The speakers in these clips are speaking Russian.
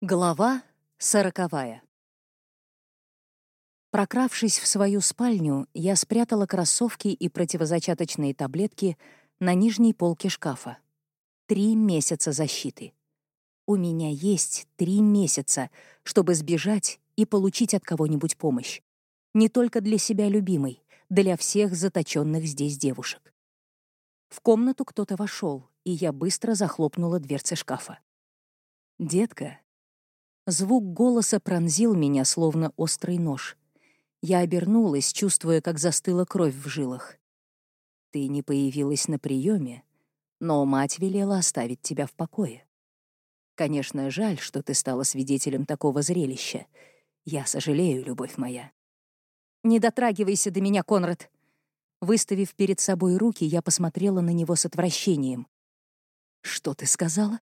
Глава сороковая. Прокравшись в свою спальню, я спрятала кроссовки и противозачаточные таблетки на нижней полке шкафа. Три месяца защиты. У меня есть три месяца, чтобы сбежать и получить от кого-нибудь помощь. Не только для себя любимой, для всех заточенных здесь девушек. В комнату кто-то вошел, и я быстро захлопнула дверцы шкафа. «Детка, Звук голоса пронзил меня, словно острый нож. Я обернулась, чувствуя, как застыла кровь в жилах. «Ты не появилась на приеме, но мать велела оставить тебя в покое. Конечно, жаль, что ты стала свидетелем такого зрелища. Я сожалею, любовь моя». «Не дотрагивайся до меня, Конрад!» Выставив перед собой руки, я посмотрела на него с отвращением. «Что ты сказала?»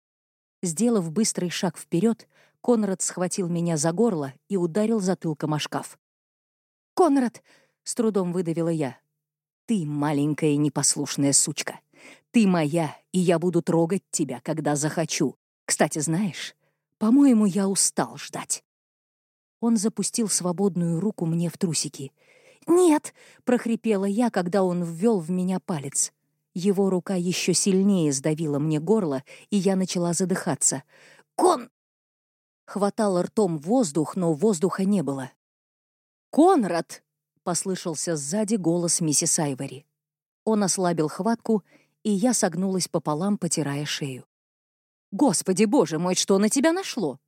Сделав быстрый шаг вперед, Конрад схватил меня за горло и ударил затылком о шкаф. «Конрад!» — с трудом выдавила я. «Ты маленькая непослушная сучка. Ты моя, и я буду трогать тебя, когда захочу. Кстати, знаешь, по-моему, я устал ждать». Он запустил свободную руку мне в трусики. «Нет!» — прохрипела я, когда он ввел в меня палец. Его рука еще сильнее сдавила мне горло, и я начала задыхаться. «Кон!» Хватал ртом воздух, но воздуха не было. «Конрад!» — послышался сзади голос миссис Айвори. Он ослабил хватку, и я согнулась пополам, потирая шею. «Господи, боже мой, что на тебя нашло?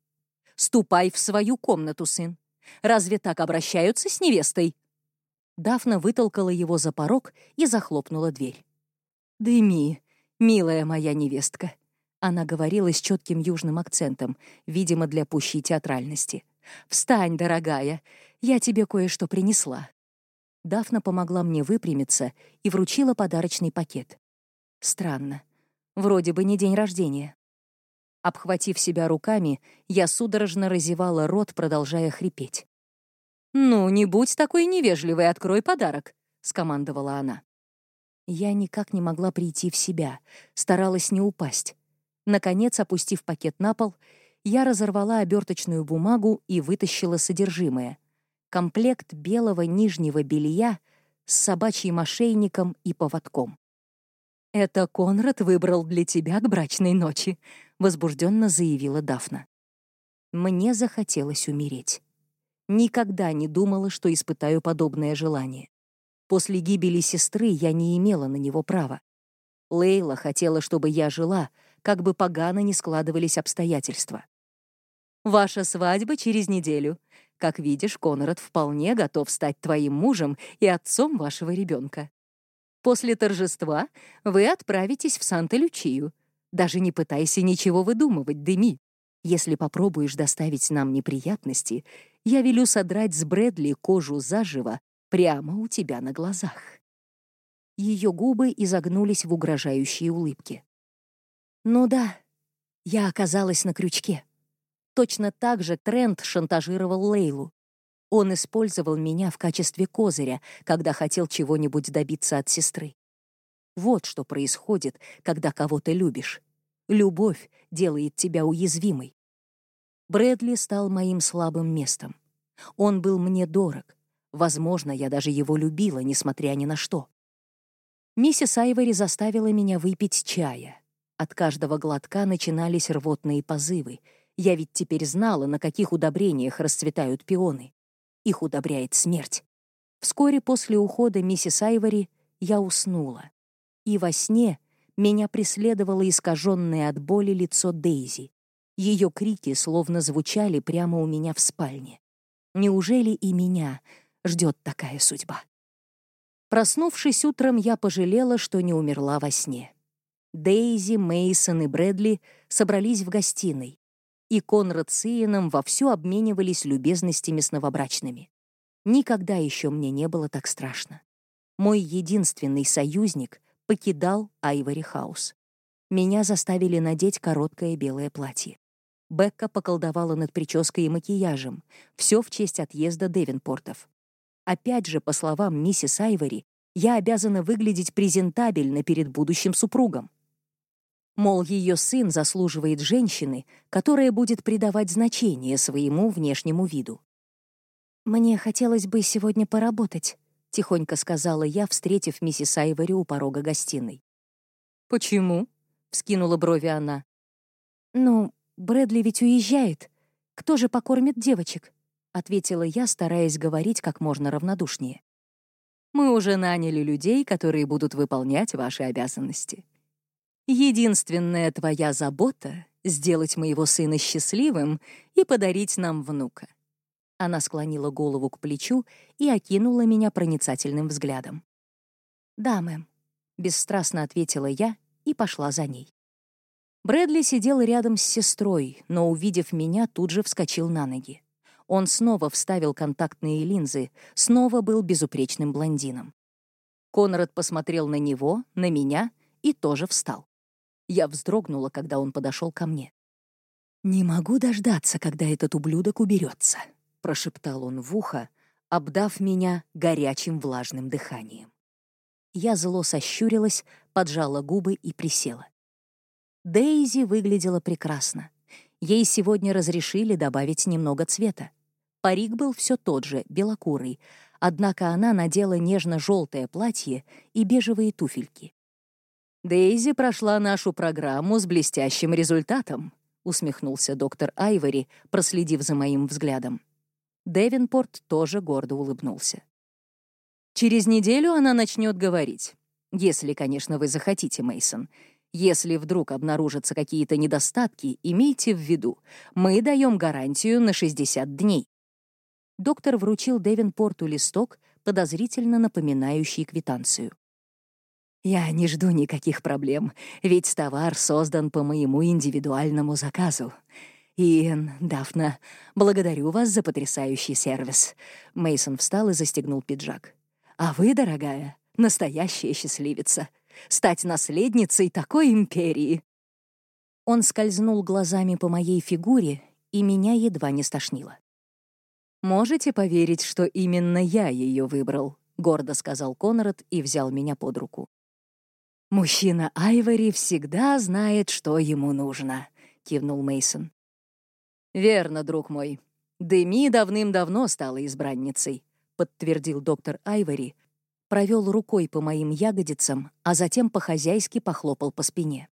Ступай в свою комнату, сын. Разве так обращаются с невестой?» Дафна вытолкала его за порог и захлопнула дверь. «Дыми, милая моя невестка», — она говорила с четким южным акцентом, видимо, для пущей театральности. «Встань, дорогая, я тебе кое-что принесла». Дафна помогла мне выпрямиться и вручила подарочный пакет. Странно. Вроде бы не день рождения. Обхватив себя руками, я судорожно разевала рот, продолжая хрипеть. «Ну, не будь такой невежливой, открой подарок», — скомандовала она. Я никак не могла прийти в себя, старалась не упасть. Наконец, опустив пакет на пол, я разорвала оберточную бумагу и вытащила содержимое. Комплект белого нижнего белья с собачьим ошейником и поводком. «Это Конрад выбрал для тебя к брачной ночи», — возбужденно заявила Дафна. Мне захотелось умереть. Никогда не думала, что испытаю подобное желание. После гибели сестры я не имела на него права. Лейла хотела, чтобы я жила, как бы погано ни складывались обстоятельства. «Ваша свадьба через неделю. Как видишь, Конрад вполне готов стать твоим мужем и отцом вашего ребенка. После торжества вы отправитесь в Санта-Лючию. Даже не пытайся ничего выдумывать, Деми. Если попробуешь доставить нам неприятности, я велю содрать с Брэдли кожу заживо прямо у тебя на глазах. Ее губы изогнулись в угрожающей улыбке. Ну да, я оказалась на крючке. Точно так же Трент шантажировал Лейлу. Он использовал меня в качестве козыря, когда хотел чего-нибудь добиться от сестры. Вот что происходит, когда кого-то любишь. Любовь делает тебя уязвимой. Брэдли стал моим слабым местом. Он был мне дорог, Возможно, я даже его любила, несмотря ни на что. Миссис Айвори заставила меня выпить чая. От каждого глотка начинались рвотные позывы. Я ведь теперь знала, на каких удобрениях расцветают пионы. Их удобряет смерть. Вскоре после ухода миссис Айвори я уснула. И во сне меня преследовало искаженное от боли лицо Дейзи. Ее крики словно звучали прямо у меня в спальне. Неужели и меня ждет такая судьба. Проснувшись утром, я пожалела, что не умерла во сне. Дейзи, Мейсон и Брэдли собрались в гостиной, и Конрад с Иеном вовсю обменивались любезностями с новобрачными. Никогда еще мне не было так страшно. Мой единственный союзник покидал Айвори Хаус. Меня заставили надеть короткое белое платье. Бекка поколдовала над прической и макияжем. Все в честь отъезда Девинпортов. Опять же, по словам миссис Айвори, я обязана выглядеть презентабельно перед будущим супругом. Мол, ее сын заслуживает женщины, которая будет придавать значение своему внешнему виду. «Мне хотелось бы сегодня поработать», — тихонько сказала я, встретив миссис Айвори у порога гостиной. «Почему?» — вскинула брови она. «Ну, Брэдли ведь уезжает. Кто же покормит девочек?» — ответила я, стараясь говорить как можно равнодушнее. «Мы уже наняли людей, которые будут выполнять ваши обязанности. Единственная твоя забота — сделать моего сына счастливым и подарить нам внука. Она склонила голову к плечу и окинула меня проницательным взглядом. «Да, мэм», — бесстрастно ответила я и пошла за ней. Брэдли сидел рядом с сестрой, но, увидев меня, тут же вскочил на ноги. Он снова вставил контактные линзы, снова был безупречным блондином. Конрад посмотрел на него, на меня и тоже встал. Я вздрогнула, когда он подошел ко мне. «Не могу дождаться, когда этот ублюдок уберется», — прошептал он в ухо, обдав меня горячим влажным дыханием. Я зло сощурилась, поджала губы и присела. Дейзи выглядела прекрасно. Ей сегодня разрешили добавить немного цвета. Парик был все тот же, белокурый, однако она надела нежно-желтое платье и бежевые туфельки. «Дейзи прошла нашу программу с блестящим результатом», — усмехнулся доктор Айвори, проследив за моим взглядом. Девинпорт тоже гордо улыбнулся. «Через неделю она начнет говорить. Если, конечно, вы захотите, Мейсон. Если вдруг обнаружатся какие-то недостатки, имейте в виду, мы даем гарантию на 60 дней». Доктор вручил Девинпорту листок, подозрительно напоминающий квитанцию. Я не жду никаких проблем, ведь товар создан по моему индивидуальному заказу. Иэн, Дафна, благодарю вас за потрясающий сервис. Мейсон встал и застегнул пиджак. А вы, дорогая, настоящая счастливица. Стать наследницей такой империи. Он скользнул глазами по моей фигуре, и меня едва не стошнило. «Можете поверить, что именно я ее выбрал?» — гордо сказал Конрад и взял меня под руку. Мужчина Айвори всегда знает, что ему нужно, кивнул Мейсон. Верно, друг мой. Деми давным-давно стала избранницей, подтвердил доктор Айвори, провел рукой по моим ягодицам, а затем по-хозяйски похлопал по спине.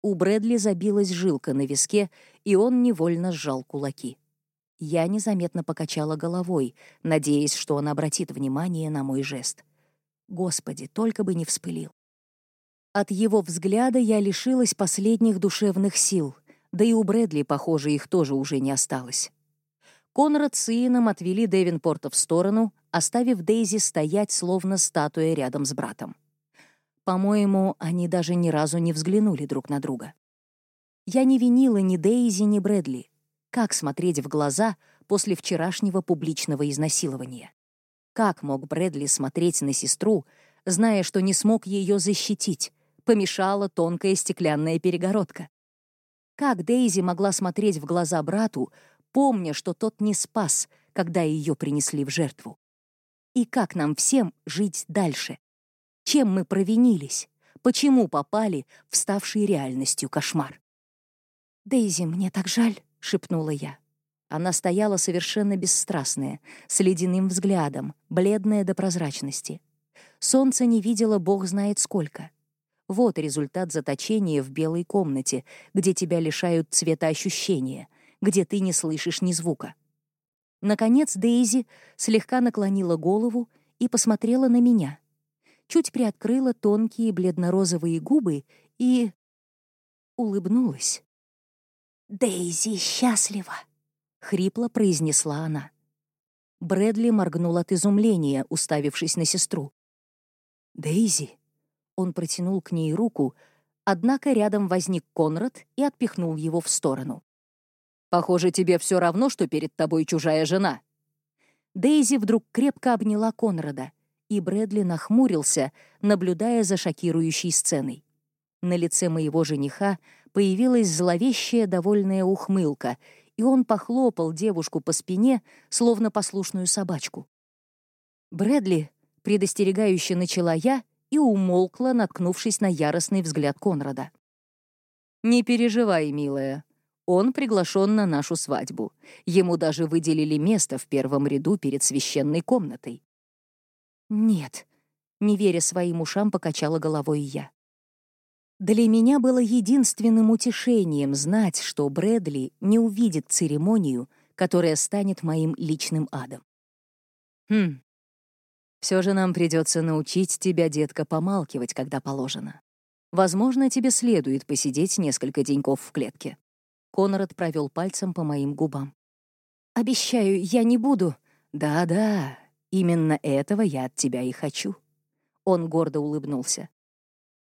У Брэдли забилась жилка на виске, и он невольно сжал кулаки. Я незаметно покачала головой, надеясь, что он обратит внимание на мой жест. Господи, только бы не вспылил. От его взгляда я лишилась последних душевных сил, да и у Брэдли, похоже, их тоже уже не осталось. Конрад с Иеном отвели Девинпорта в сторону, оставив Дейзи стоять, словно статуя рядом с братом. По-моему, они даже ни разу не взглянули друг на друга. Я не винила ни Дейзи, ни Брэдли. Как смотреть в глаза после вчерашнего публичного изнасилования? Как мог Брэдли смотреть на сестру, зная, что не смог ее защитить, помешала тонкая стеклянная перегородка. Как Дейзи могла смотреть в глаза брату, помня, что тот не спас, когда ее принесли в жертву? И как нам всем жить дальше? Чем мы провинились? Почему попали в ставший реальностью кошмар? «Дейзи, мне так жаль», — шепнула я. Она стояла совершенно бесстрастная, с ледяным взглядом, бледная до прозрачности. Солнце не видела бог знает сколько. Вот результат заточения в белой комнате, где тебя лишают цветоощущения, где ты не слышишь ни звука. Наконец Дейзи слегка наклонила голову и посмотрела на меня. Чуть приоткрыла тонкие бледно-розовые губы и... улыбнулась. «Дейзи счастлива!» — хрипло произнесла она. Брэдли моргнул от изумления, уставившись на сестру. «Дейзи?» Он протянул к ней руку, однако рядом возник Конрад и отпихнул его в сторону. «Похоже, тебе все равно, что перед тобой чужая жена». Дейзи вдруг крепко обняла Конрада, и Брэдли нахмурился, наблюдая за шокирующей сценой. На лице моего жениха появилась зловещая довольная ухмылка, и он похлопал девушку по спине, словно послушную собачку. «Брэдли», — предостерегающе начала я, и умолкла, наткнувшись на яростный взгляд Конрада. «Не переживай, милая. Он приглашен на нашу свадьбу. Ему даже выделили место в первом ряду перед священной комнатой». «Нет», — не веря своим ушам, покачала головой я. Для меня было единственным утешением знать, что Брэдли не увидит церемонию, которая станет моим личным адом. «Хм, все же нам придется научить тебя, детка, помалкивать, когда положено. Возможно, тебе следует посидеть несколько деньков в клетке». Конрад провел пальцем по моим губам. «Обещаю, я не буду». «Да-да, именно этого я от тебя и хочу». Он гордо улыбнулся.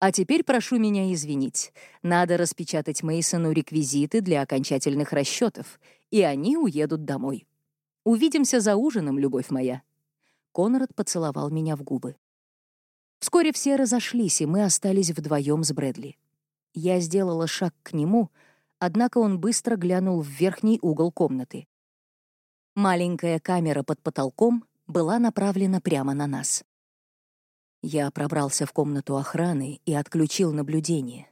«А теперь прошу меня извинить. Надо распечатать Мейсону реквизиты для окончательных расчетов, и они уедут домой. Увидимся за ужином, любовь моя». Конрад поцеловал меня в губы. Вскоре все разошлись, и мы остались вдвоем с Брэдли. Я сделала шаг к нему, однако он быстро глянул в верхний угол комнаты. Маленькая камера под потолком была направлена прямо на нас. Я пробрался в комнату охраны и отключил наблюдение.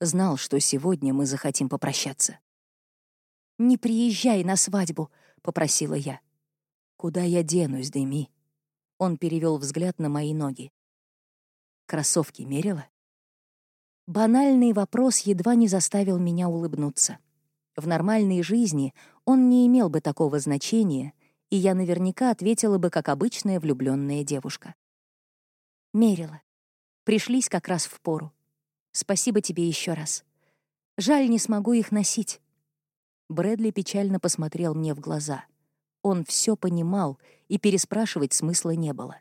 Знал, что сегодня мы захотим попрощаться. «Не приезжай на свадьбу», — попросила я. «Куда я денусь, Дэми?» Он перевел взгляд на мои ноги. Кроссовки мерила? Банальный вопрос едва не заставил меня улыбнуться. В нормальной жизни он не имел бы такого значения, и я наверняка ответила бы, как обычная влюбленная девушка. Мерила. Пришлись как раз в пору. Спасибо тебе еще раз. Жаль, не смогу их носить. Брэдли печально посмотрел мне в глаза. Он все понимал, и переспрашивать смысла не было.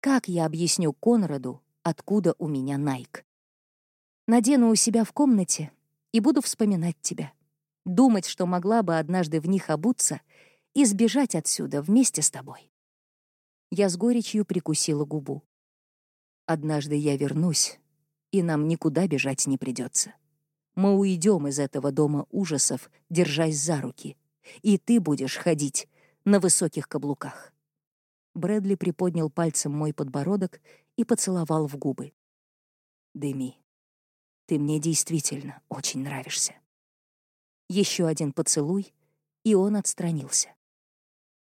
Как я объясню Конраду, откуда у меня Найк? Надену у себя в комнате и буду вспоминать тебя. Думать, что могла бы однажды в них обуться и сбежать отсюда вместе с тобой. Я с горечью прикусила губу. Однажды я вернусь, и нам никуда бежать не придется. Мы уйдем из этого дома ужасов, держась за руки — и ты будешь ходить на высоких каблуках». Брэдли приподнял пальцем мой подбородок и поцеловал в губы. «Дэми, ты мне действительно очень нравишься». Еще один поцелуй, и он отстранился.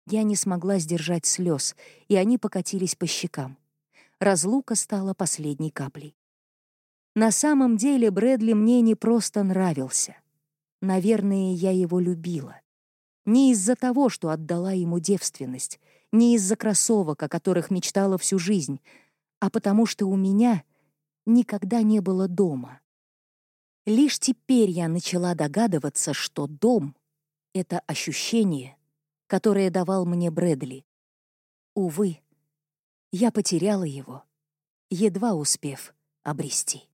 Я не смогла сдержать слез, и они покатились по щекам. Разлука стала последней каплей. На самом деле Брэдли мне не просто нравился. Наверное, я его любила. Не из-за того, что отдала ему девственность, не из-за кроссовок, о которых мечтала всю жизнь, а потому что у меня никогда не было дома. Лишь теперь я начала догадываться, что дом — это ощущение, которое давал мне Брэдли. Увы, я потеряла его, едва успев обрести.